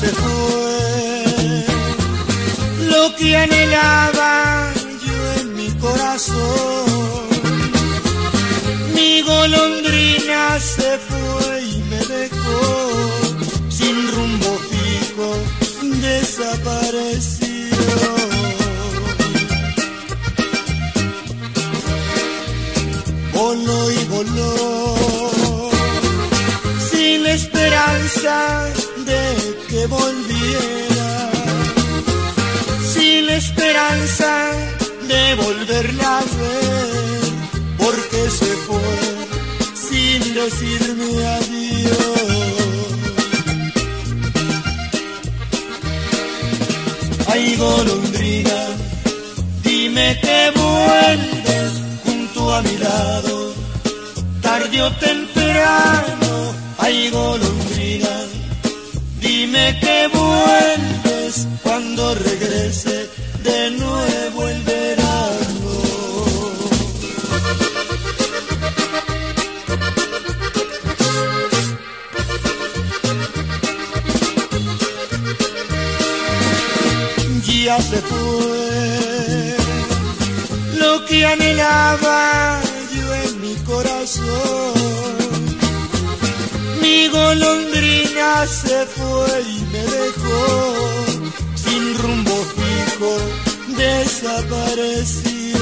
se fue lo que anhelaba yo en mi corazón. Mi golondrina se fue y me dejó sin rumbo fijo, desapareció. Volviera, sin esperanza de volverla a ver, porque se fue sin decirme adiós. Ay, golondrina, dime que vuelves junto a mi lado, tarde o temprano. Ay, golondrina, que vuelves cuando regrese de nuevo el verano. Ya se fue lo que anhelaba yo en mi corazón. Mi golondrina se fue y me dejó sin rumbo fijo, desapareció.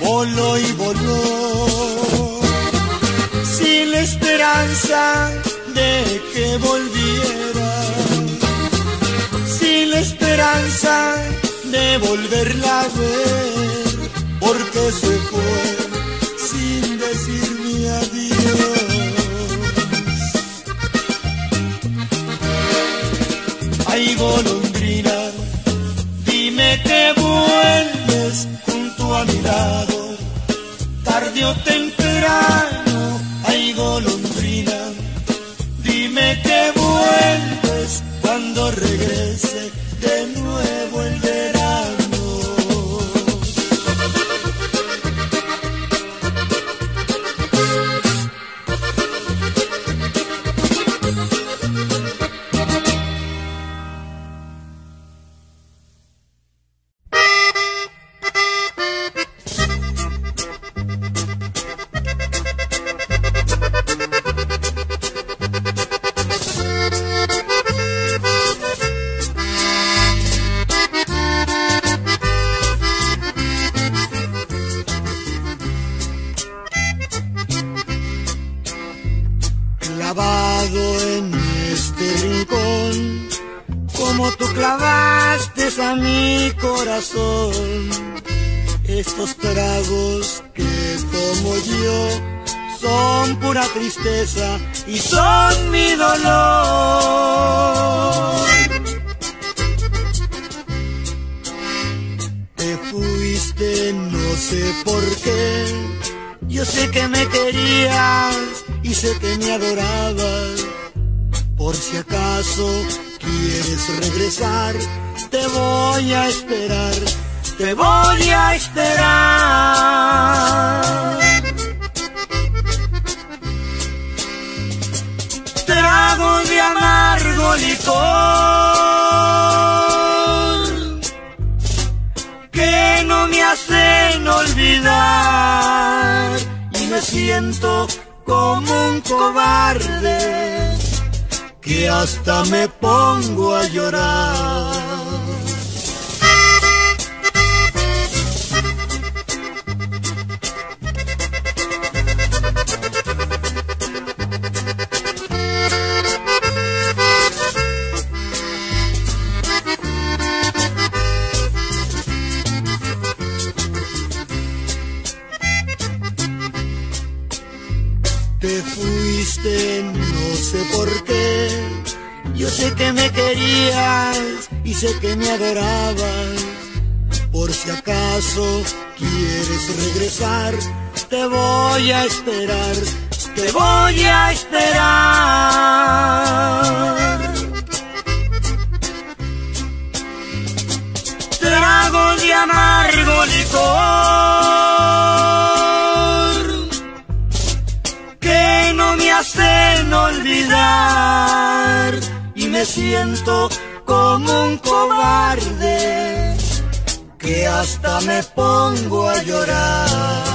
Voló y voló sin la esperanza de que volviera, sin la esperanza de volverla a ver, porque se fue decirme adiós. Ay, golondrina, dime que vuelves junto a mi lado, tarde o temprano. Siento como un cobarde que hasta me pongo a llorar. Sé que me querías y sé que me adorabas. Por si acaso quieres regresar, te voy a esperar, te voy a esperar. Trago de amargo licor que no olvidar y me siento como un cobarde que hasta me pongo a llorar.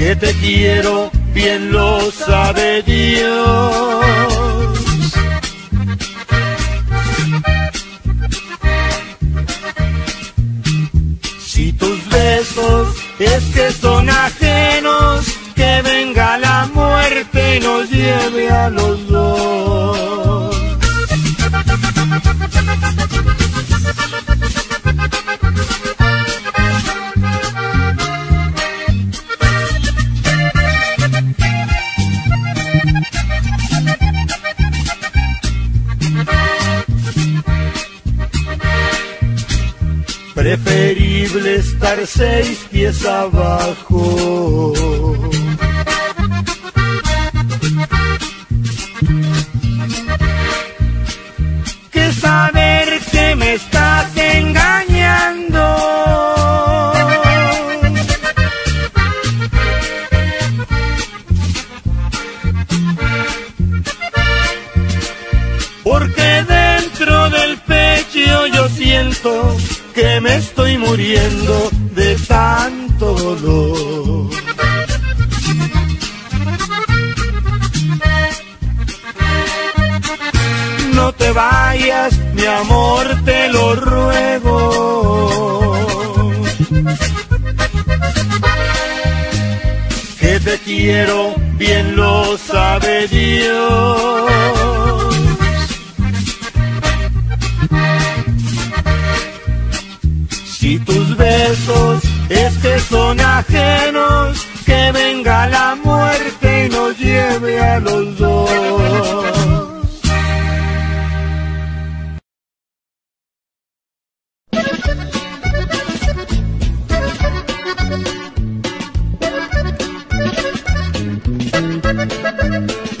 que te quiero, bien lo sabe Dios. Si tus besos es que son ajenos, que venga la muerte y nos lleve a los dos. seis pies abajo. Thank you.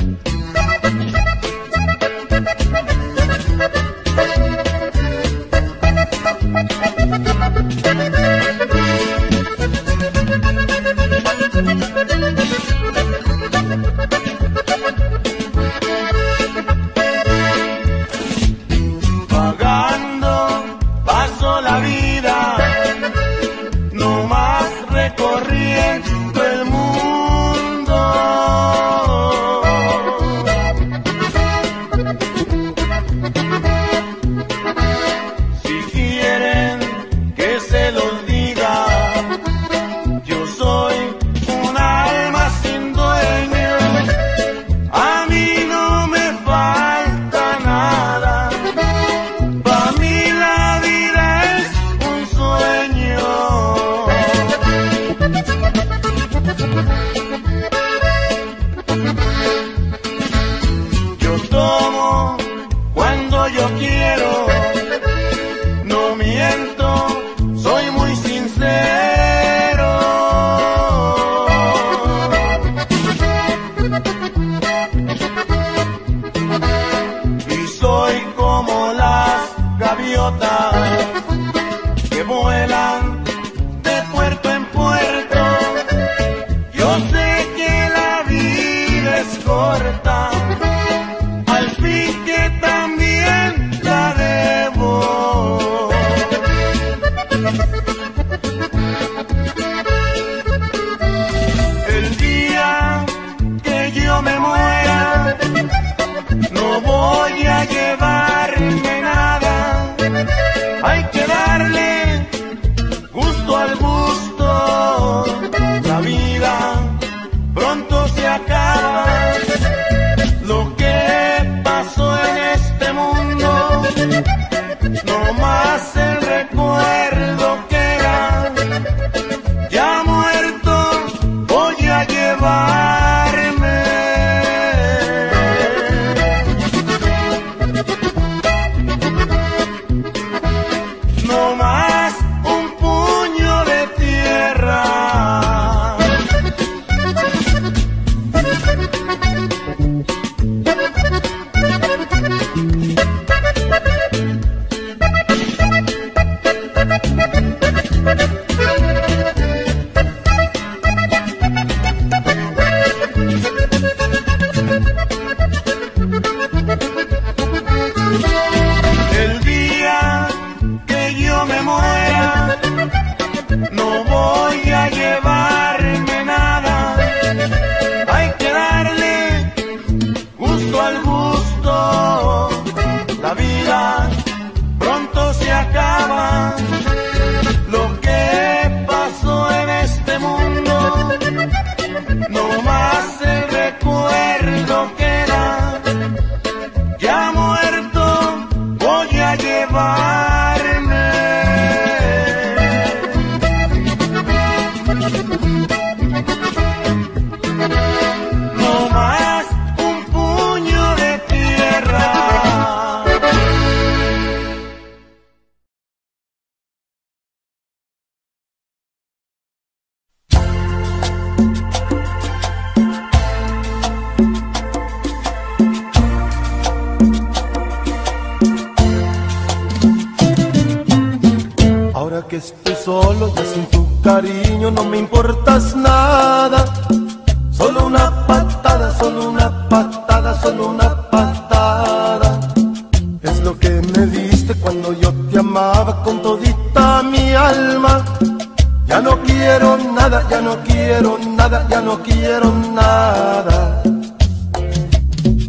Ya no quiero nada, ya no quiero nada, ya no quiero nada.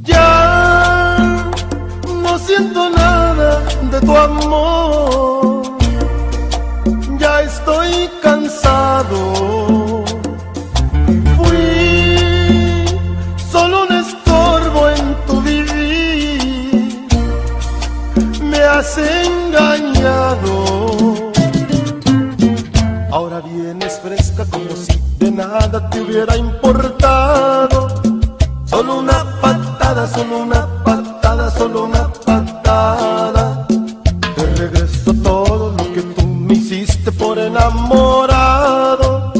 Ya no siento nada de tu amor. Ya estoy cansado. Fui solo un estorbo en tu vivir. Me has engañado. Ahora vienes fresca como si de nada te hubiera importado. Solo una patada, solo una patada, solo una patada. Te regreso todo lo que tú me hiciste por enamorado.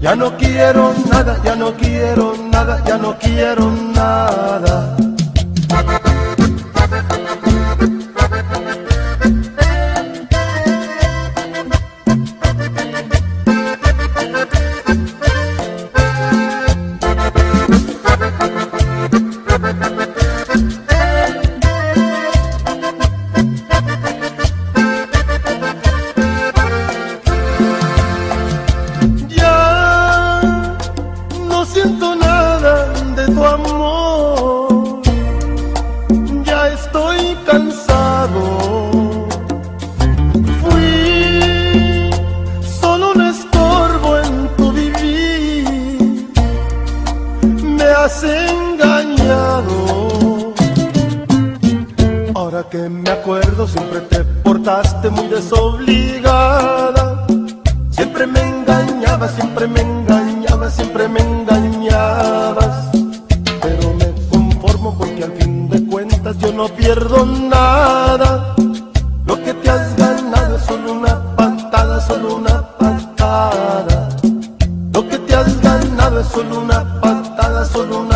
Ya no quiero nada, ya no quiero nada, ya no quiero nada. una patada, solo una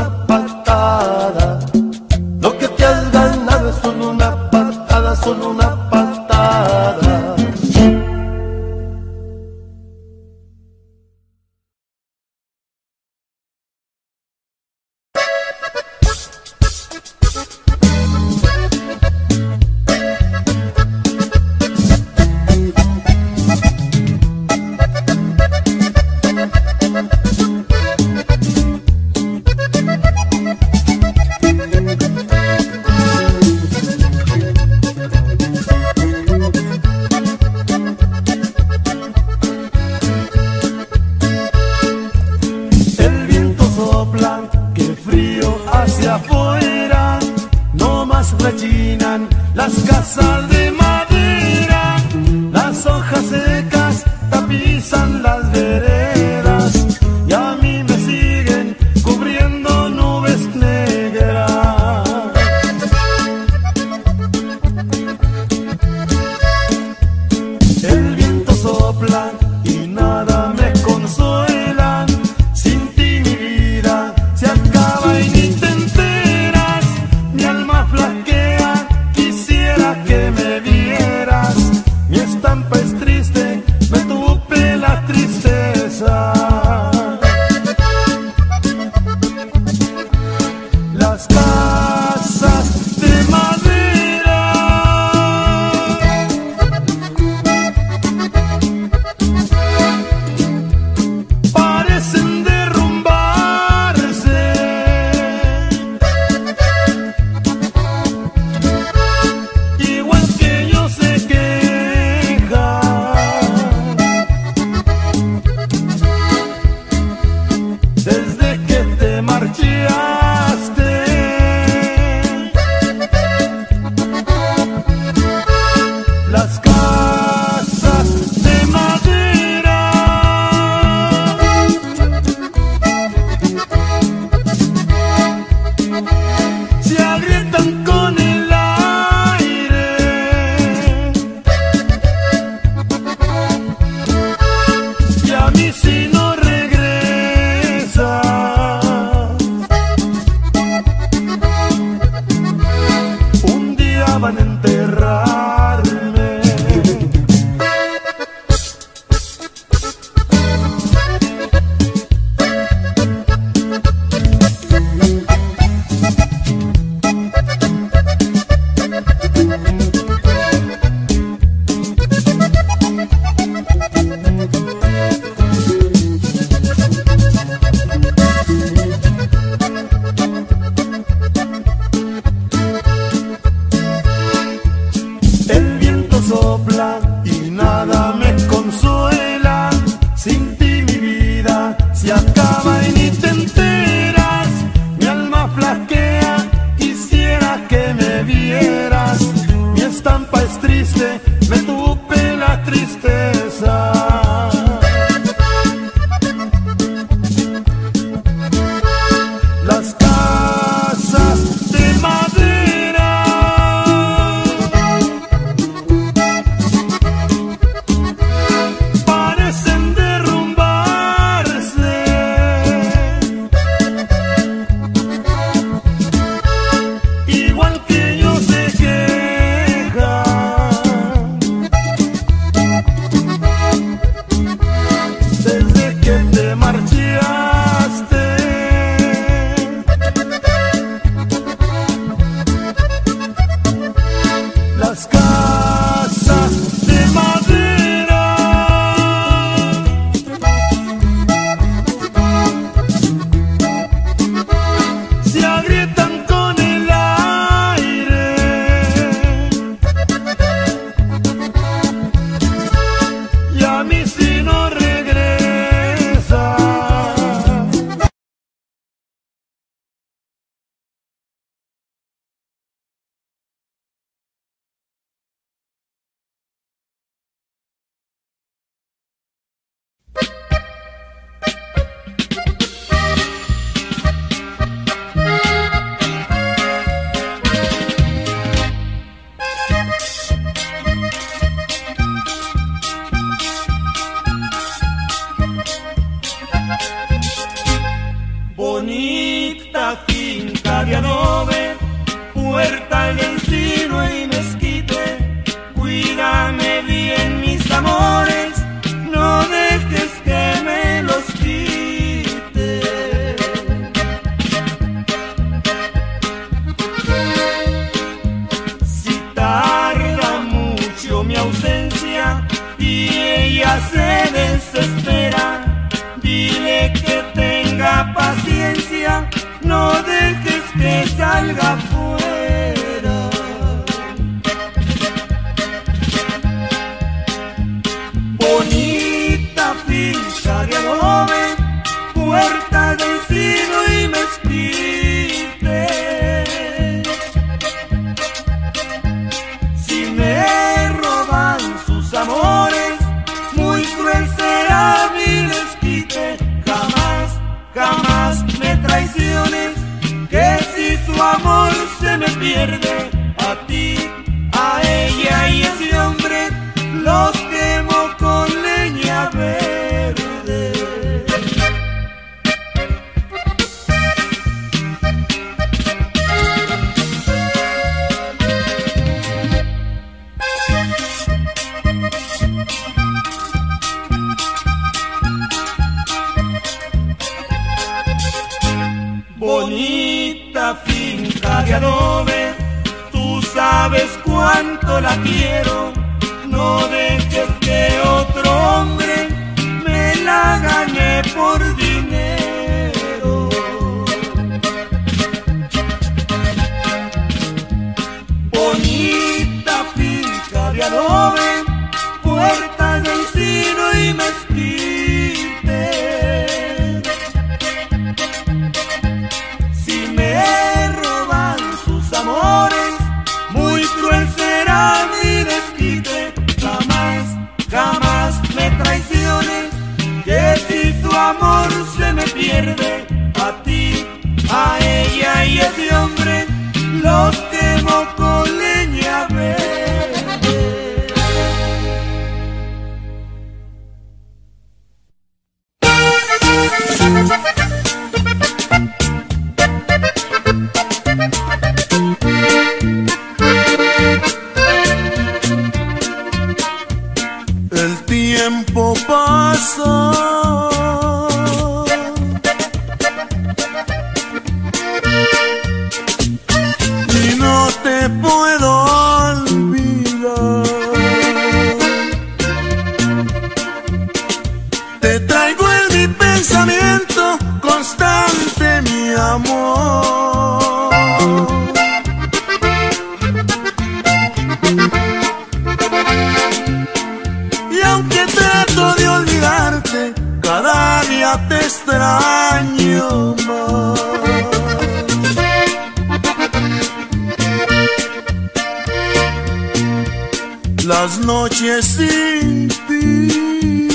Las noches sin ti.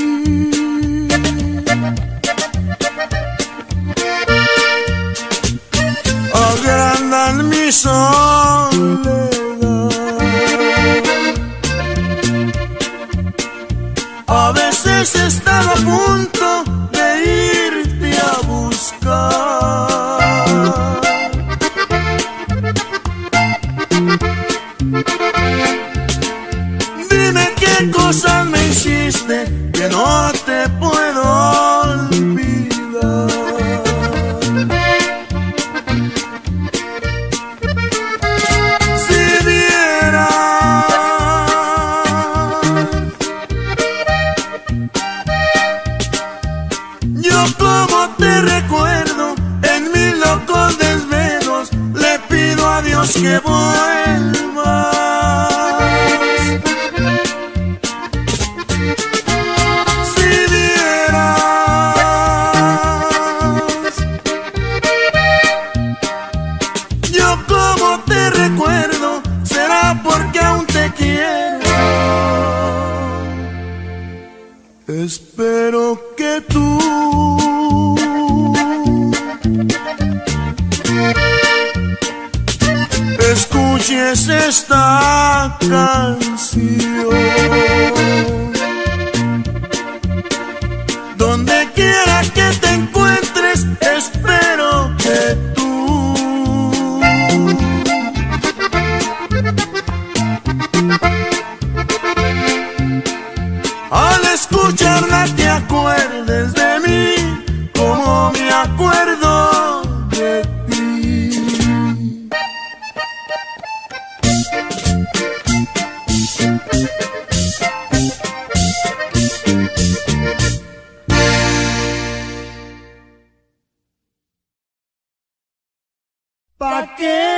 ¿Pa qué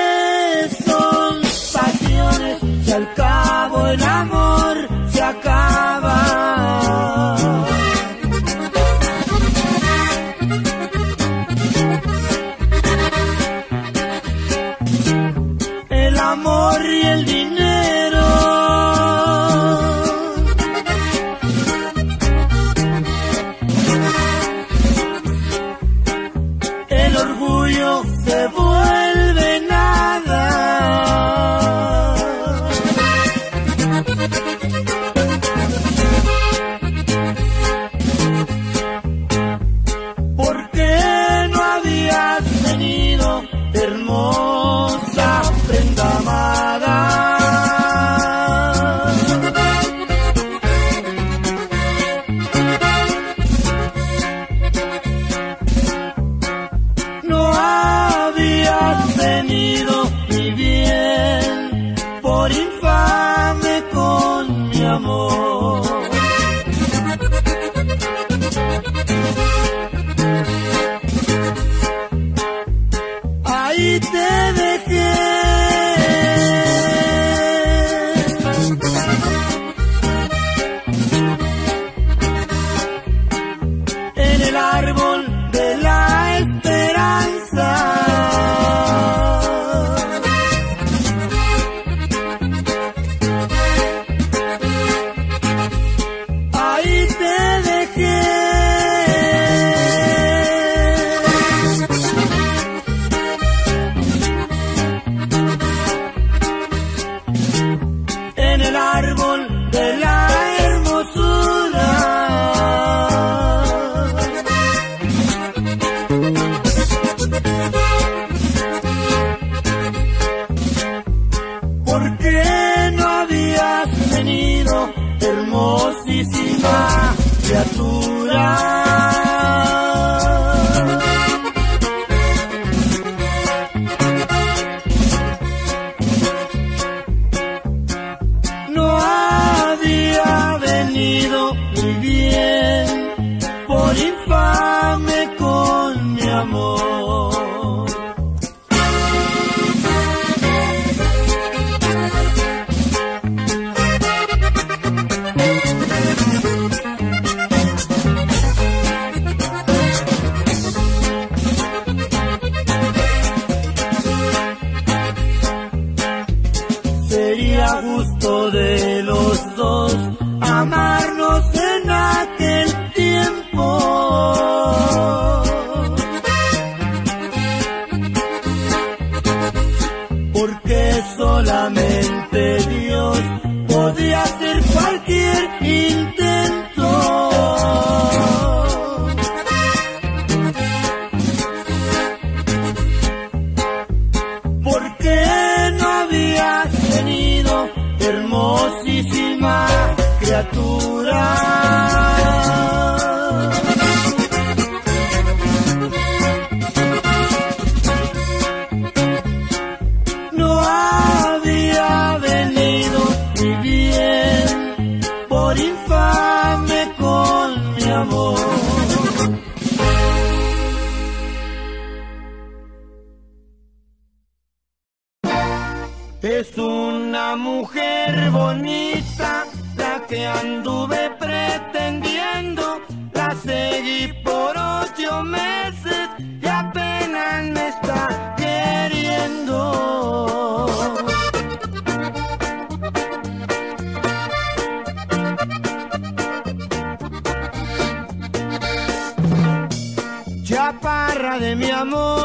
de mi amor.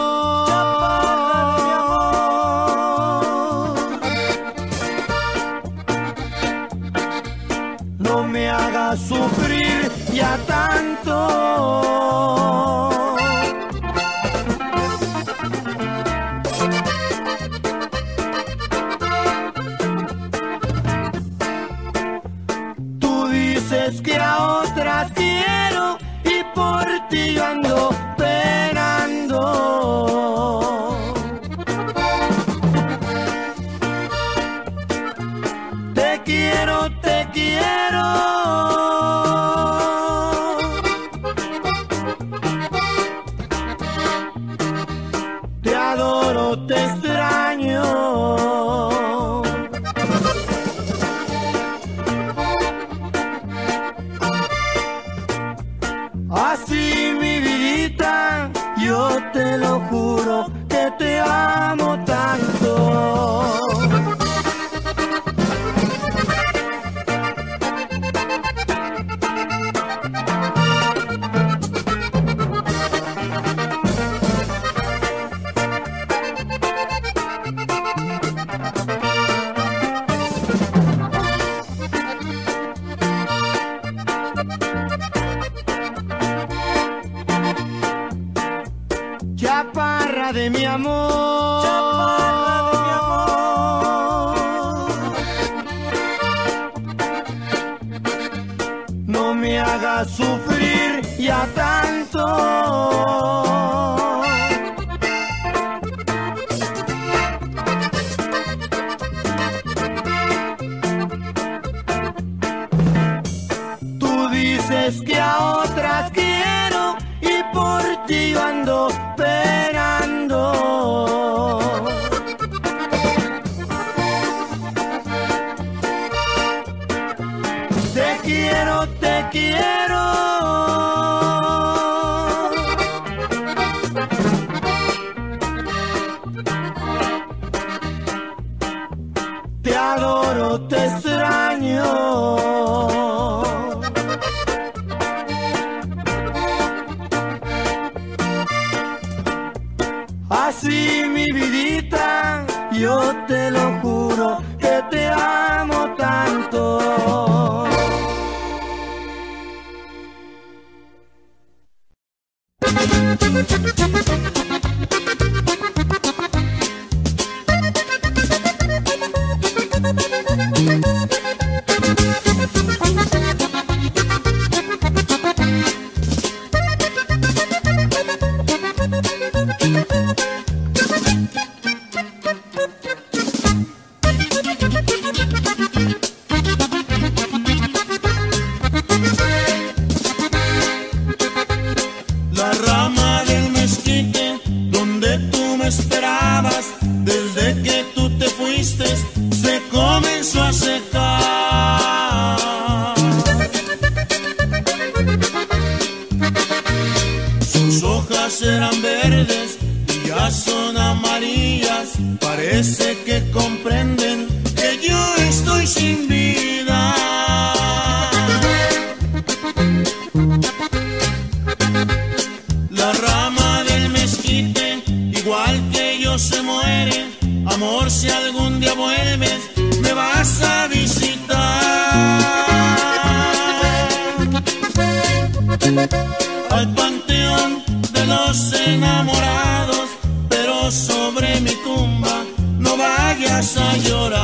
Tú dices que al panteón de los enamorados, pero sobre mi tumba no vayas a llorar.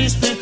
triste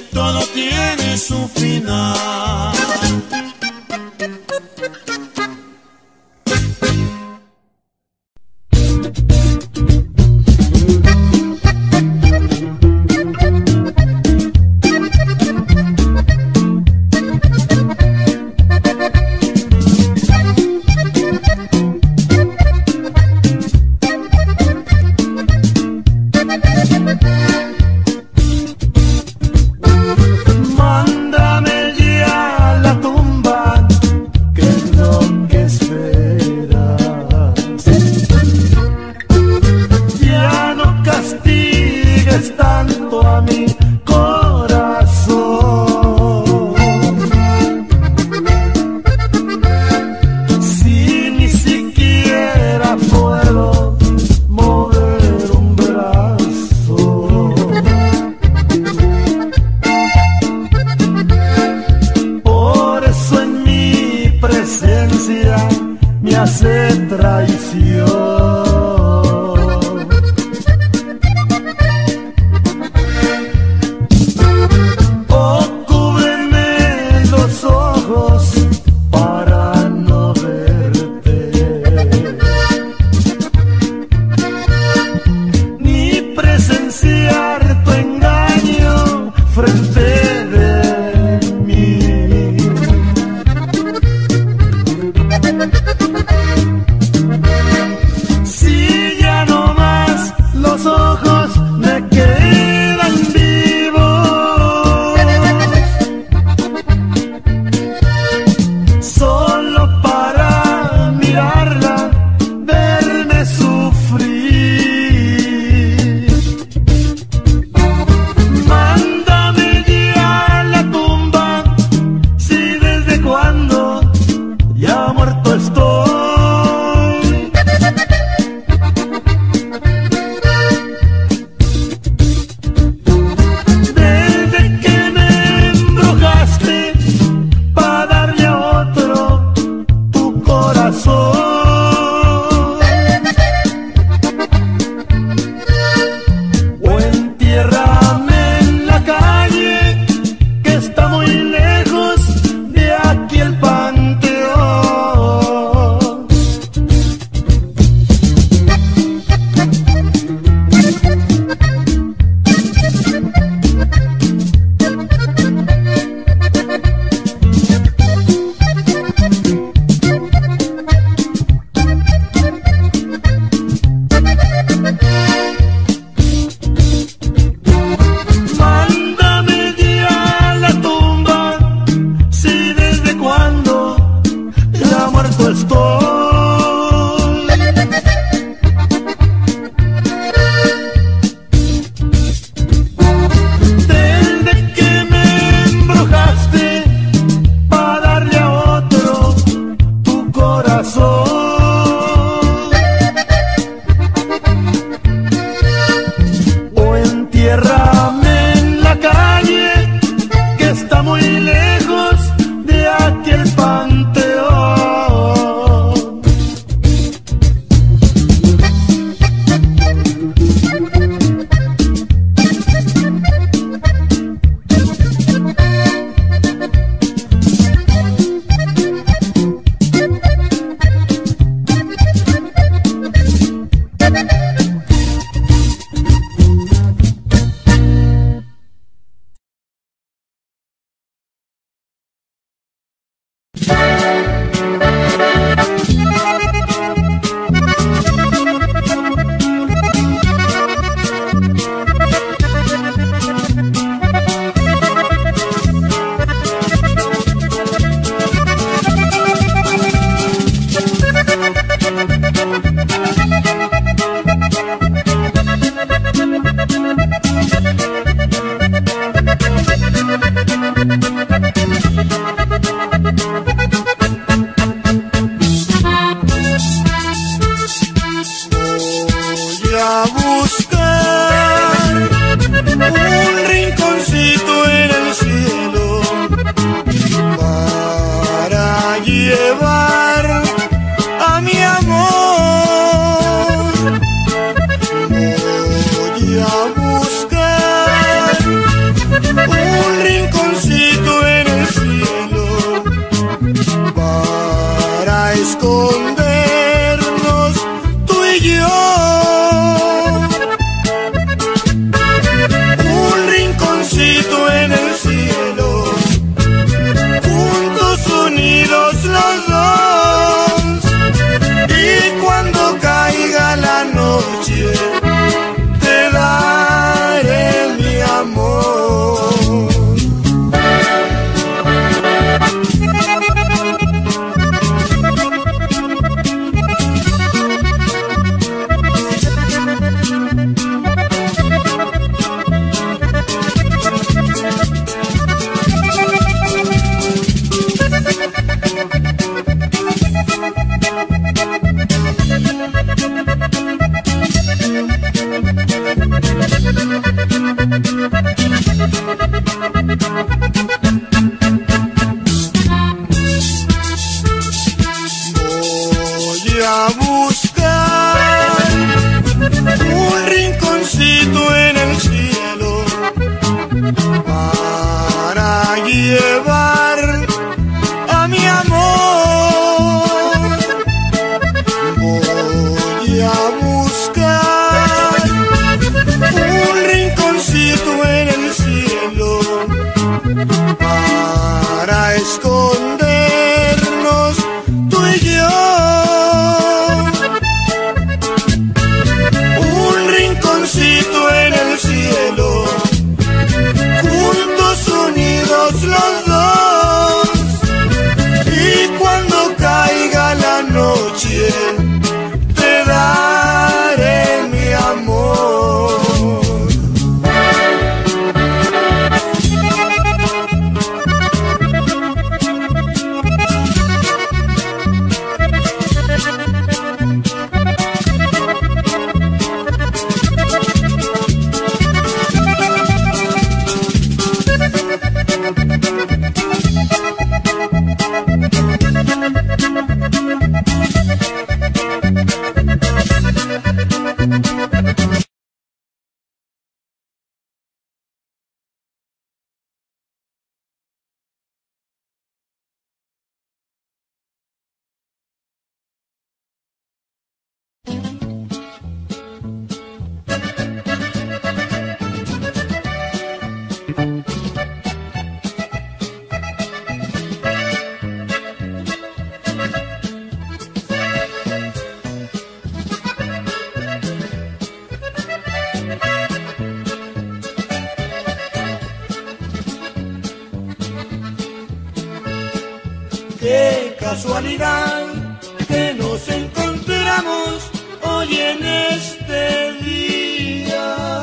en este día.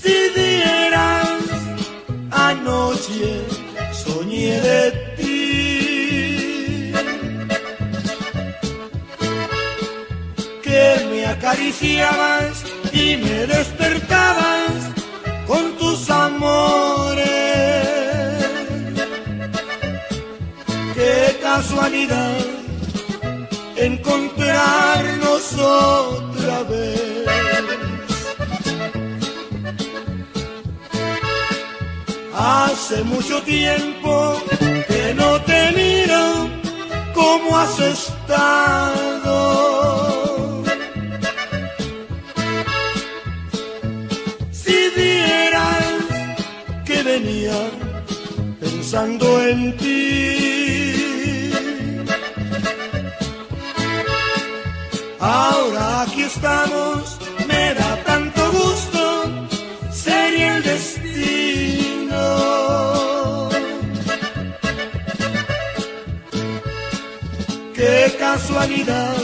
Si anoche soñé de ti. Que me acariciabas y me despertabas con tus amores. Qué casualidad encontrarnos otra vez. Hace mucho tiempo que no te miro, ¿cómo has estado? Si vieras que venía pensando en ti. Ahora aquí estamos, me da tanto gusto, sería el destino. Qué casualidad,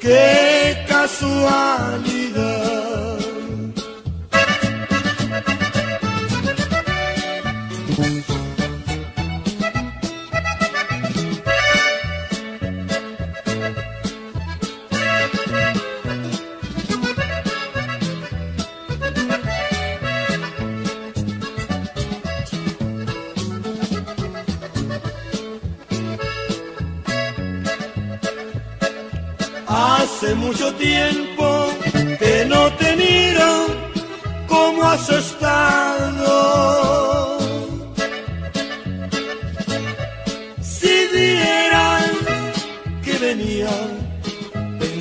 qué casualidad.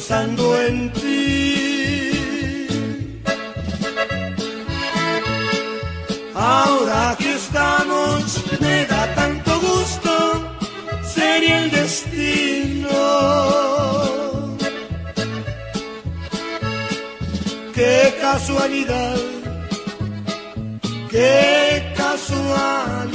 Pensando en ti. Ahora que estamos, me da tanto gusto, sería el destino. Qué casualidad, qué casualidad.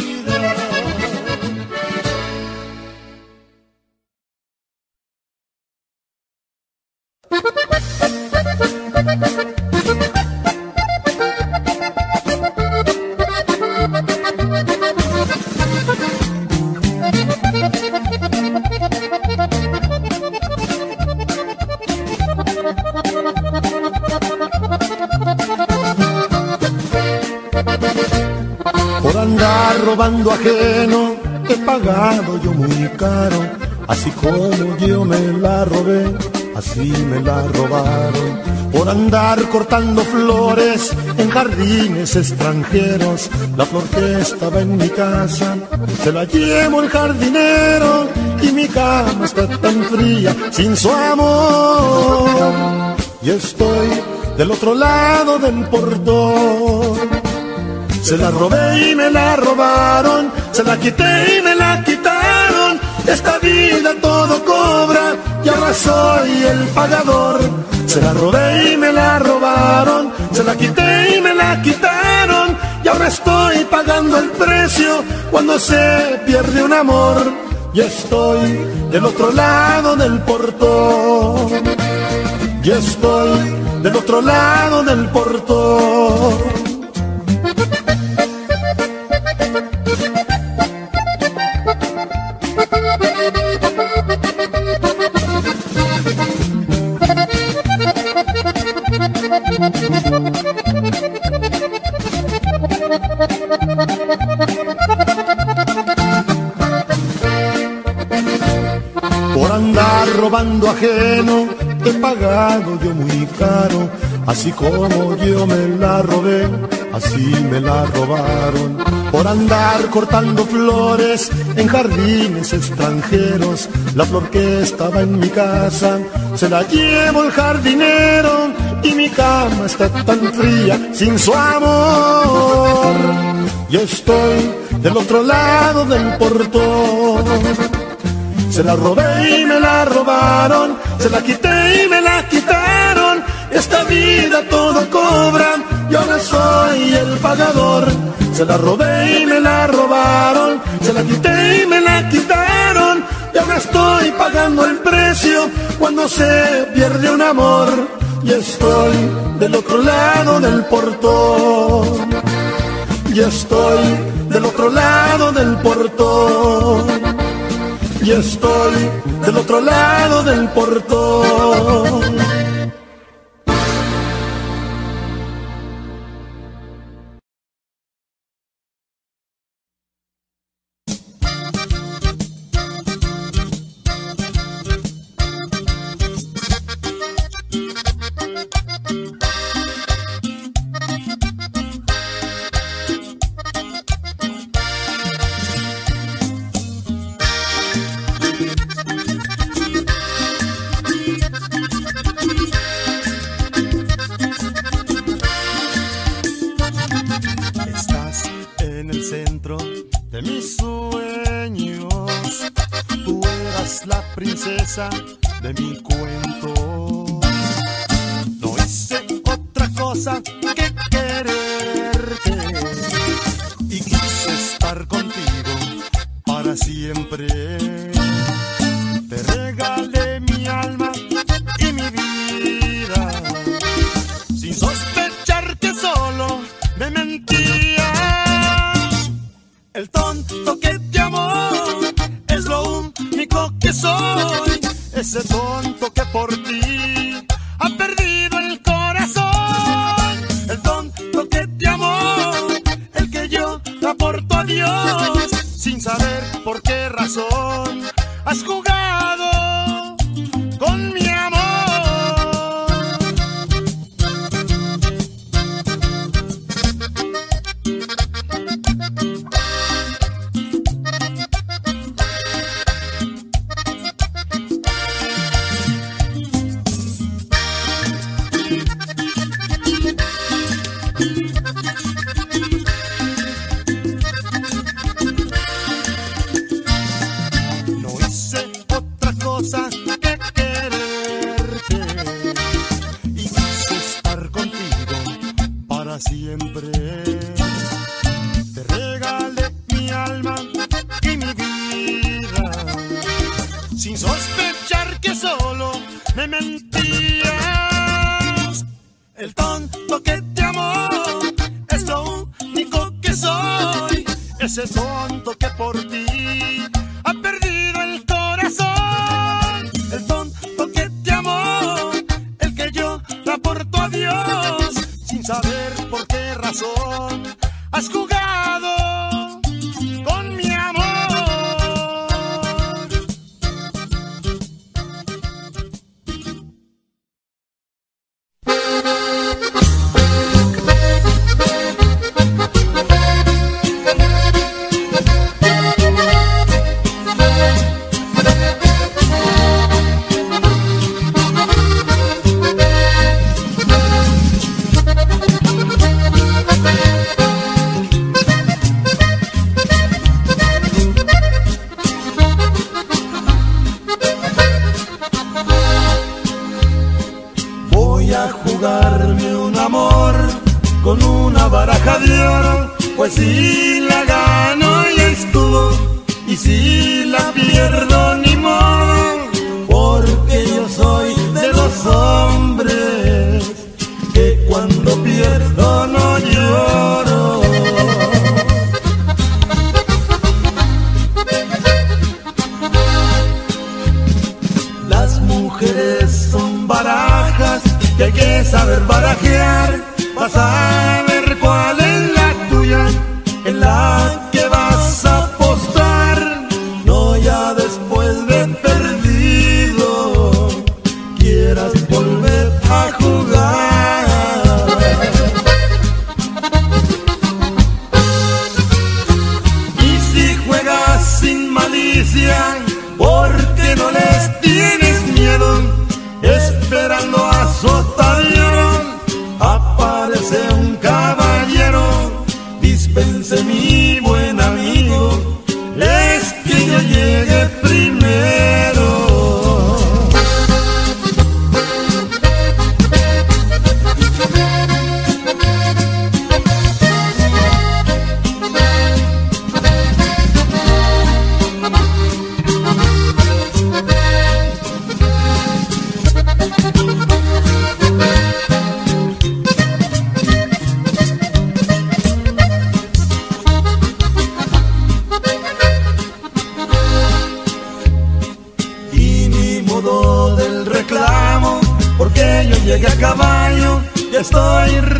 Así como yo me la robé así me la robaron. Por andar cortando flores en jardines extranjeros, la flor que estaba en mi casa se la llevo el jardinero y mi cama está tan fría sin su amor. Y estoy del otro lado del portón. Se la robé y me la robaron, se la quité y me la quitaron. Esta vida todo cobra y ahora soy el pagador. Se la robé y me la robaron, se la quité y me la quitaron. Y ahora estoy pagando el precio cuando se pierde un amor. Y estoy del otro lado del portón. Y estoy del otro lado del portón. Ajeno, he pagado yo muy caro, así como yo me la robé, así me la robaron. Por andar cortando flores en jardines extranjeros, la flor que estaba en mi casa, se la llevo el jardinero y mi cama está tan fría sin su amor. Yo estoy del otro lado del portón. Se la robé y me la robaron, se la quité y me la quitaron. Esta vida todo cobra y ahora soy el pagador. Se la robé y me la robaron, se la quité y me la quitaron. Y ahora estoy pagando el precio cuando se pierde un amor. Y estoy del otro lado del portón. Y estoy del otro lado del portón. Y estoy del otro lado del portón. Siempre. Te regalé mi alma y mi vida sin sospechar que solo me mentías. El tonto que te amó es lo único que soy. Ese tonto estoy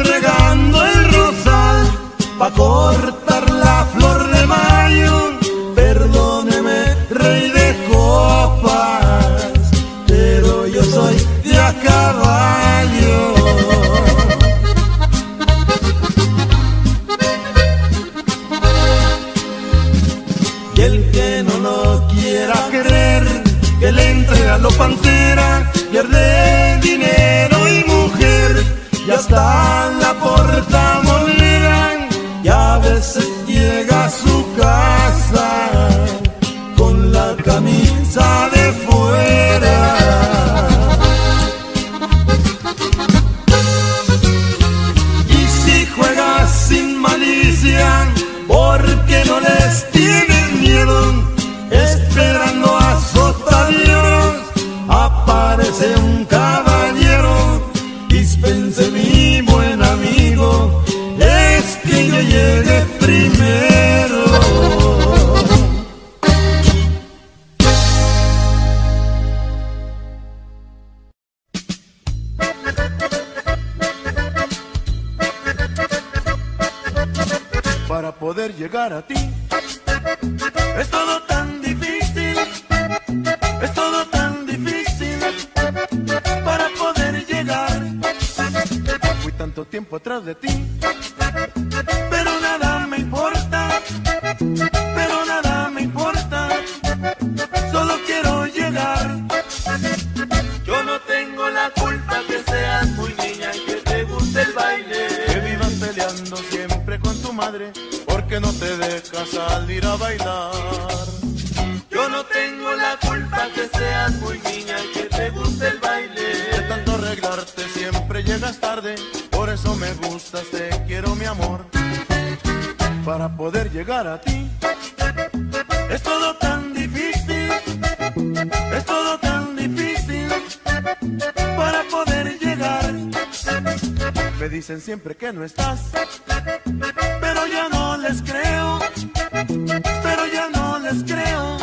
para poder llegar a ti. Es todo tan difícil, es todo tan difícil para poder llegar. Me dicen siempre que no estás, pero ya no les creo, pero ya no les creo.